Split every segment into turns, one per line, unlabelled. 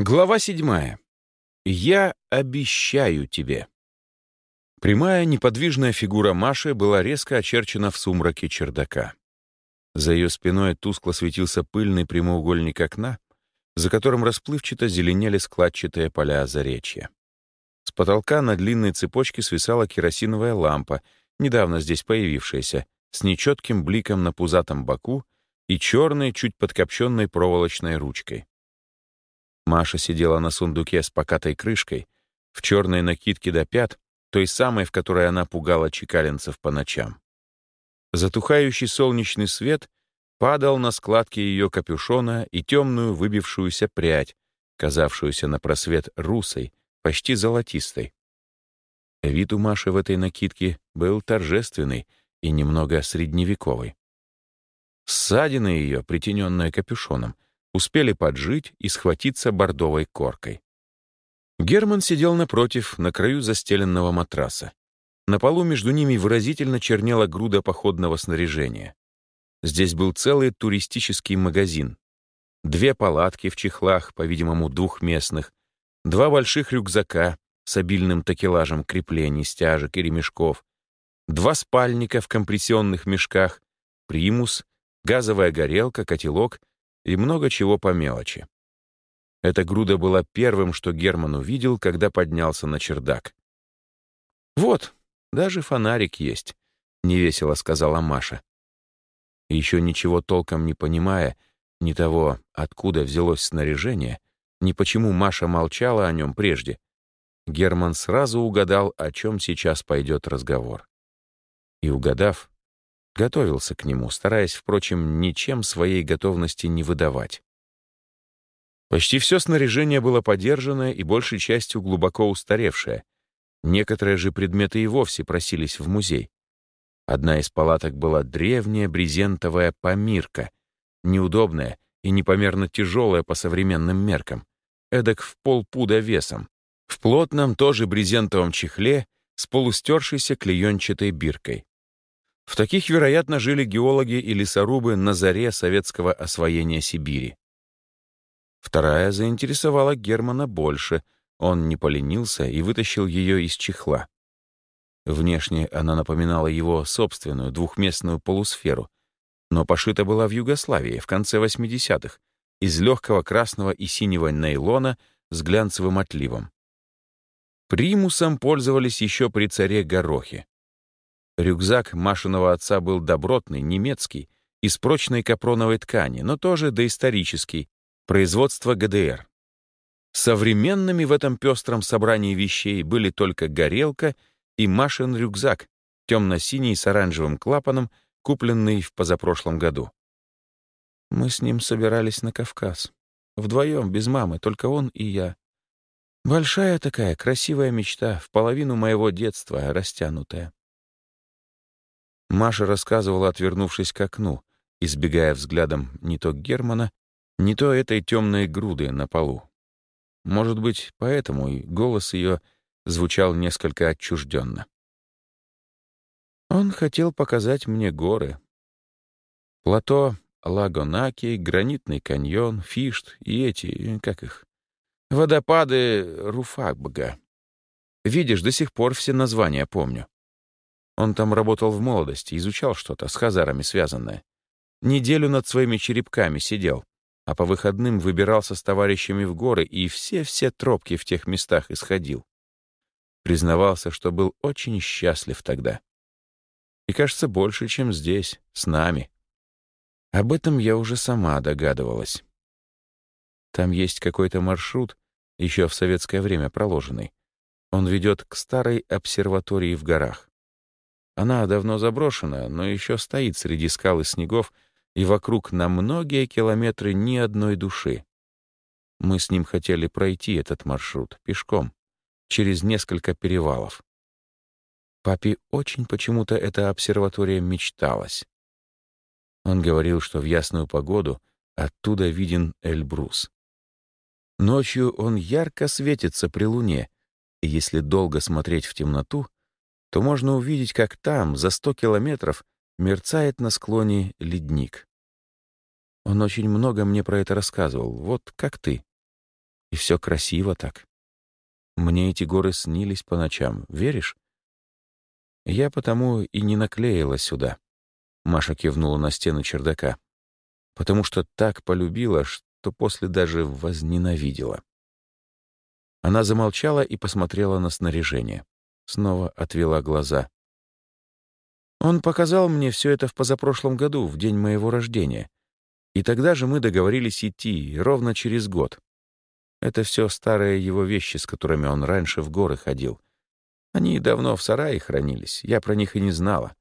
Глава седьмая. «Я обещаю тебе». Прямая неподвижная фигура Маши была резко очерчена в сумраке чердака. За ее спиной тускло светился пыльный прямоугольник окна, за которым расплывчато зеленели складчатые поля озаречья. С потолка на длинной цепочке свисала керосиновая лампа, недавно здесь появившаяся, с нечетким бликом на пузатом боку и черной, чуть подкопченной проволочной ручкой. Маша сидела на сундуке с покатой крышкой, в черной накидке до пят, той самой, в которой она пугала чекалинцев по ночам. Затухающий солнечный свет падал на складки ее капюшона и темную выбившуюся прядь, казавшуюся на просвет русой, почти золотистой. Вид у Маши в этой накидке был торжественный и немного средневековый. Ссадина ее, притененная капюшоном — успели поджить и схватиться бордовой коркой. Герман сидел напротив, на краю застеленного матраса. На полу между ними выразительно чернела груда походного снаряжения. Здесь был целый туристический магазин. Две палатки в чехлах, по-видимому, двухместных, два больших рюкзака с обильным такелажем креплений, стяжек и ремешков, два спальника в компрессионных мешках, примус, газовая горелка, котелок и много чего по мелочи. Эта груда была первым, что Герман увидел, когда поднялся на чердак. «Вот, даже фонарик есть», — невесело сказала Маша. Еще ничего толком не понимая, ни того, откуда взялось снаряжение, ни почему Маша молчала о нем прежде, Герман сразу угадал, о чем сейчас пойдет разговор. И угадав, Готовился к нему, стараясь, впрочем, ничем своей готовности не выдавать. Почти все снаряжение было подержанное и большей частью глубоко устаревшее. Некоторые же предметы и вовсе просились в музей. Одна из палаток была древняя брезентовая помирка, неудобная и непомерно тяжелая по современным меркам, эдак в полпуда весом, в плотном тоже брезентовом чехле с полустершейся клеенчатой биркой. В таких, вероятно, жили геологи и лесорубы на заре советского освоения Сибири. Вторая заинтересовала Германа больше. Он не поленился и вытащил ее из чехла. Внешне она напоминала его собственную двухместную полусферу, но пошита была в Югославии в конце 80-х из легкого красного и синего нейлона с глянцевым отливом. Примусом пользовались еще при царе Горохе. Рюкзак Машиного отца был добротный, немецкий, из прочной капроновой ткани, но тоже доисторический, производство ГДР. Современными в этом пестром собрании вещей были только горелка и Машин рюкзак, темно-синий с оранжевым клапаном, купленный в позапрошлом году. Мы с ним собирались на Кавказ. Вдвоем, без мамы, только он и я. Большая такая, красивая мечта, в половину моего детства растянутая. Маша рассказывала, отвернувшись к окну, избегая взглядом не то Германа, не то этой темной груды на полу. Может быть, поэтому и голос ее звучал несколько отчужденно. Он хотел показать мне горы. Плато Лагонаки, гранитный каньон, Фишт и эти, как их, водопады Руфакбга. Видишь, до сих пор все названия помню. Он там работал в молодости, изучал что-то с хазарами связанное. Неделю над своими черепками сидел, а по выходным выбирался с товарищами в горы и все-все тропки в тех местах исходил. Признавался, что был очень счастлив тогда. И, кажется, больше, чем здесь, с нами. Об этом я уже сама догадывалась. Там есть какой-то маршрут, еще в советское время проложенный. Он ведет к старой обсерватории в горах. Она давно заброшена, но еще стоит среди скал и снегов, и вокруг на многие километры ни одной души. Мы с ним хотели пройти этот маршрут пешком, через несколько перевалов. Папе очень почему-то эта обсерватория мечталась. Он говорил, что в ясную погоду оттуда виден Эльбрус. Ночью он ярко светится при луне, и если долго смотреть в темноту, то можно увидеть, как там, за сто километров, мерцает на склоне ледник. Он очень много мне про это рассказывал, вот как ты. И все красиво так. Мне эти горы снились по ночам, веришь? Я потому и не наклеила сюда. Маша кивнула на стену чердака. Потому что так полюбила, что после даже возненавидела. Она замолчала и посмотрела на снаряжение. Снова отвела глаза. Он показал мне все это в позапрошлом году, в день моего рождения. И тогда же мы договорились идти, ровно через год. Это все старые его вещи, с которыми он раньше в горы ходил. Они давно в сарае хранились, я про них и не знала.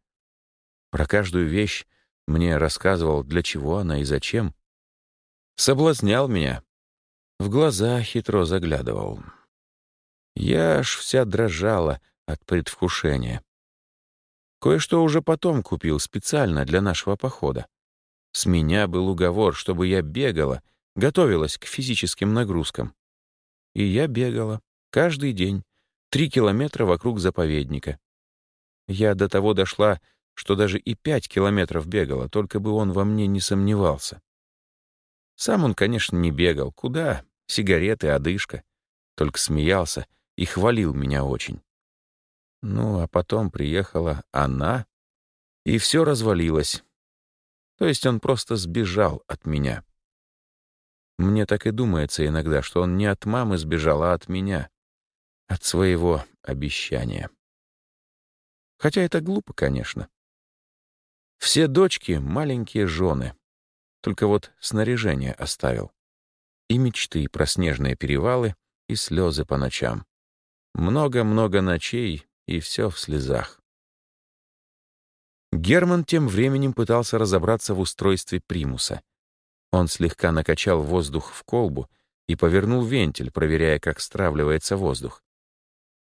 Про каждую вещь мне рассказывал, для чего она и зачем. Соблазнял меня. В глаза хитро заглядывал. Я аж вся дрожала от предвкушения. Кое-что уже потом купил специально для нашего похода. С меня был уговор, чтобы я бегала, готовилась к физическим нагрузкам. И я бегала каждый день, три километра вокруг заповедника. Я до того дошла, что даже и пять километров бегала, только бы он во мне не сомневался. Сам он, конечно, не бегал. Куда? Сигареты, одышка. Только смеялся и хвалил меня очень. Ну, а потом приехала она, и все развалилось. То есть он просто сбежал от меня. Мне так и думается иногда, что он не от мамы сбежал, а от меня. От своего обещания. Хотя это глупо, конечно. Все дочки — маленькие жены. Только вот снаряжение оставил. И мечты про снежные перевалы, и слезы по ночам. Много-много ночей, и все в слезах. Герман тем временем пытался разобраться в устройстве примуса. Он слегка накачал воздух в колбу и повернул вентиль, проверяя, как стравливается воздух.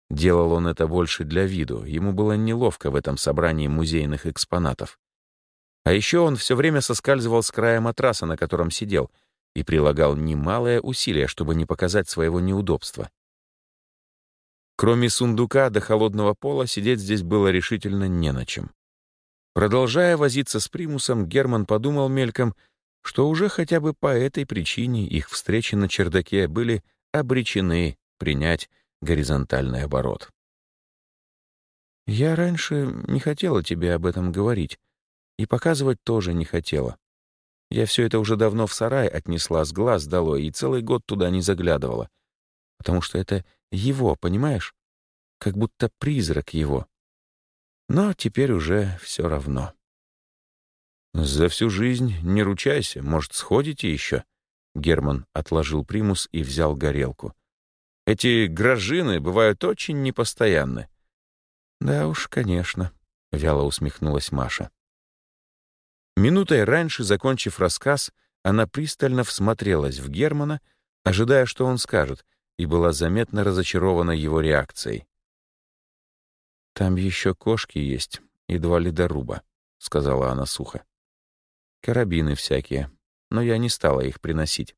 Делал он это больше для виду, ему было неловко в этом собрании музейных экспонатов. А еще он все время соскальзывал с края матраса, на котором сидел, и прилагал немалое усилие, чтобы не показать своего неудобства. Кроме сундука до холодного пола сидеть здесь было решительно не на чем. Продолжая возиться с примусом, Герман подумал мельком, что уже хотя бы по этой причине их встречи на чердаке были обречены принять горизонтальный оборот. «Я раньше не хотела тебе об этом говорить, и показывать тоже не хотела. Я все это уже давно в сарай отнесла с глаз долой и целый год туда не заглядывала, потому что это его, понимаешь? Как будто призрак его. Но теперь уже все равно. «За всю жизнь не ручайся, может, сходите еще?» Герман отложил примус и взял горелку. «Эти грожины бывают очень непостоянны». «Да уж, конечно», — вяло усмехнулась Маша. Минутой раньше, закончив рассказ, она пристально всмотрелась в Германа, ожидая, что он скажет, и была заметно разочарована его реакцией. «Там еще кошки есть и два ледоруба», — сказала она сухо. «Карабины всякие, но я не стала их приносить».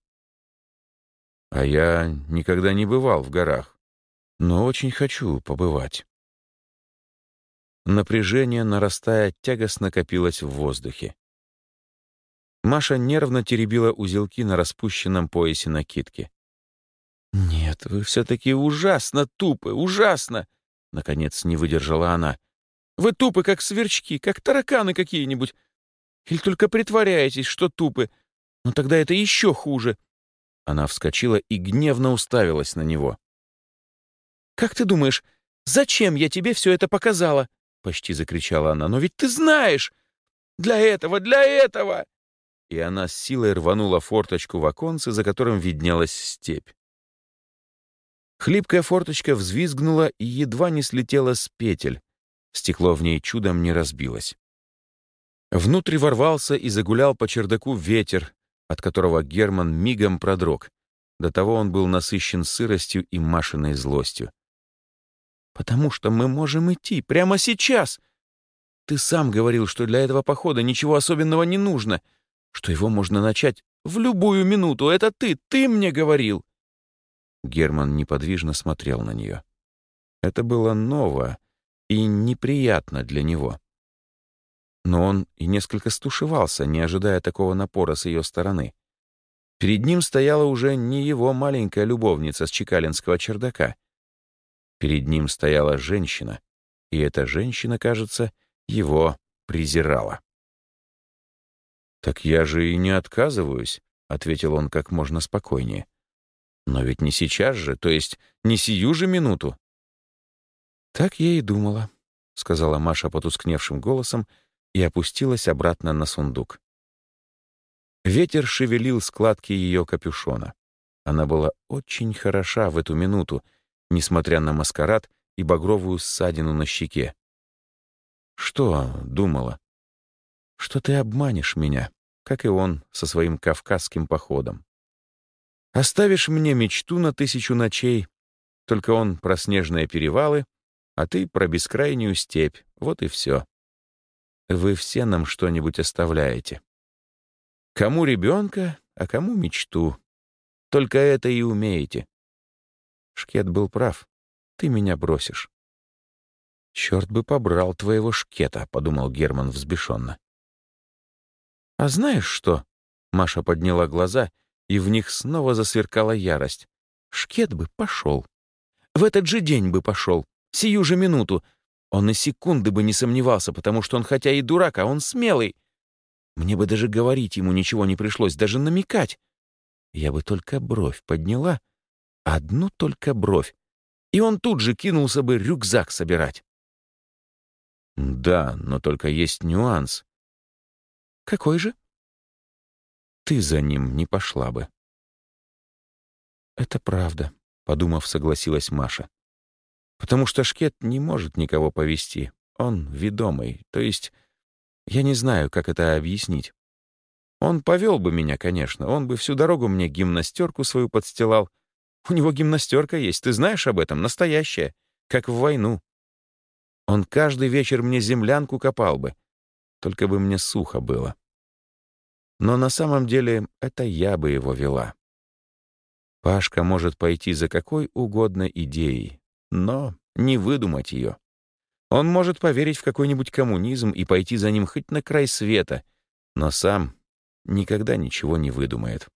«А я никогда не бывал в горах, но очень хочу побывать». Напряжение, нарастая, тягостно копилось в воздухе. Маша нервно теребила узелки на распущенном поясе накидки. «Нет, вы все-таки ужасно тупы, ужасно!» Наконец не выдержала она. «Вы тупы, как сверчки, как тараканы какие-нибудь. Или только притворяетесь, что тупы. Но тогда это еще хуже». Она вскочила и гневно уставилась на него. «Как ты думаешь, зачем я тебе все это показала?» Почти закричала она. «Но ведь ты знаешь! Для этого, для этого!» И она с силой рванула форточку в оконце, за которым виднелась степь. Хлипкая форточка взвизгнула и едва не слетела с петель. Стекло в ней чудом не разбилось. Внутрь ворвался и загулял по чердаку ветер, от которого Герман мигом продрог. До того он был насыщен сыростью и машиной злостью. «Потому что мы можем идти прямо сейчас. Ты сам говорил, что для этого похода ничего особенного не нужно, что его можно начать в любую минуту. Это ты, ты мне говорил. Герман неподвижно смотрел на нее. Это было ново и неприятно для него. Но он и несколько стушевался, не ожидая такого напора с ее стороны. Перед ним стояла уже не его маленькая любовница с чекалинского чердака. Перед ним стояла женщина, и эта женщина, кажется, его презирала. «Так я же и не отказываюсь», — ответил он как можно спокойнее. «Но ведь не сейчас же, то есть не сию же минуту». «Так я и думала», — сказала Маша потускневшим голосом и опустилась обратно на сундук. Ветер шевелил складки ее капюшона. Она была очень хороша в эту минуту, несмотря на маскарад и багровую ссадину на щеке. «Что?» — думала. «Что ты обманешь меня, как и он со своим кавказским походом. Оставишь мне мечту на тысячу ночей, только он про снежные перевалы, а ты про бескрайнюю степь, вот и все. Вы все нам что-нибудь оставляете». Кому ребенка, а кому мечту. Только это и умеете. Шкет был прав. Ты меня бросишь. «Черт бы побрал твоего шкета», — подумал Герман взбешенно. «А знаешь что?» — Маша подняла глаза, и в них снова засверкала ярость. «Шкет бы пошел. В этот же день бы пошел. Сию же минуту. Он и секунды бы не сомневался, потому что он хотя и дурак, а он смелый. Мне бы даже говорить ему ничего не пришлось, даже намекать. Я бы только бровь подняла, одну только бровь, и он тут же кинулся бы рюкзак собирать. Да, но только есть нюанс. Какой же? Ты за ним не пошла бы. Это правда, подумав, согласилась Маша. Потому что Шкет не может никого повести. Он ведомый, то есть я не знаю, как это объяснить. Он повел бы меня, конечно, он бы всю дорогу мне гимнастерку свою подстилал. У него гимнастерка есть, ты знаешь об этом, настоящая, как в войну. Он каждый вечер мне землянку копал бы, только бы мне сухо было. Но на самом деле это я бы его вела. Пашка может пойти за какой угодно идеей, но не выдумать ее. Он может поверить в какой-нибудь коммунизм и пойти за ним хоть на край света, но сам никогда ничего не выдумает.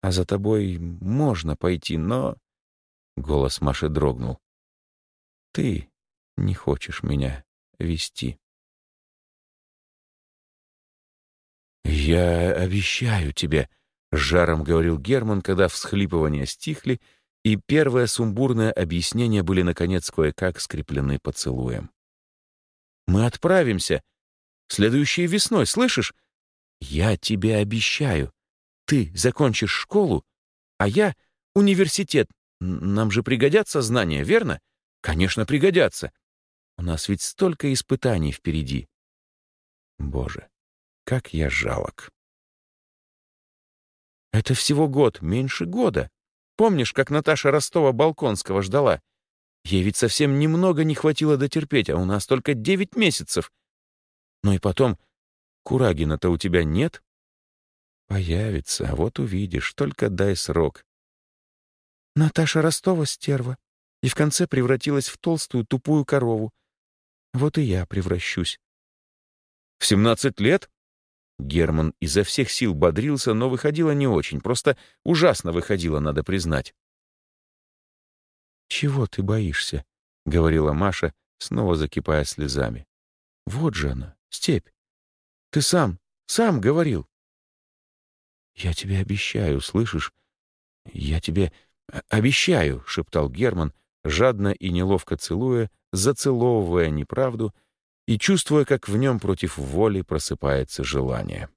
«А за тобой можно пойти, но...» Голос Маши дрогнул. «Ты не хочешь меня вести». «Я обещаю тебе», — жаром говорил Герман, когда всхлипывания стихли, и первое сумбурное объяснение были, наконец, кое-как скреплены поцелуем. «Мы отправимся. Следующей весной, слышишь? Я тебе обещаю. Ты закончишь школу, а я — университет. Нам же пригодятся знания, верно? Конечно, пригодятся. У нас ведь столько испытаний впереди. Боже, как я жалок. Это всего год, меньше года. Помнишь, как Наташа Ростова-Балконского ждала? Ей ведь совсем немного не хватило дотерпеть, а у нас только девять месяцев. Ну и потом, Курагина-то у тебя нет? Появится, вот увидишь, только дай срок. Наташа Ростова стерва, и в конце превратилась в толстую тупую корову. Вот и я превращусь. В семнадцать лет? Герман изо всех сил бодрился, но выходило не очень, просто ужасно выходило, надо признать. «Чего ты боишься?» — говорила Маша, снова закипая слезами. «Вот же она, степь. Ты сам, сам говорил». «Я тебе обещаю, слышишь? Я тебе обещаю», — шептал Герман, жадно и неловко целуя, зацеловывая неправду — и чувствуя, как в нем против воли просыпается желание.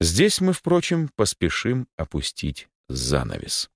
Здесь мы, впрочем, поспешим опустить занавес.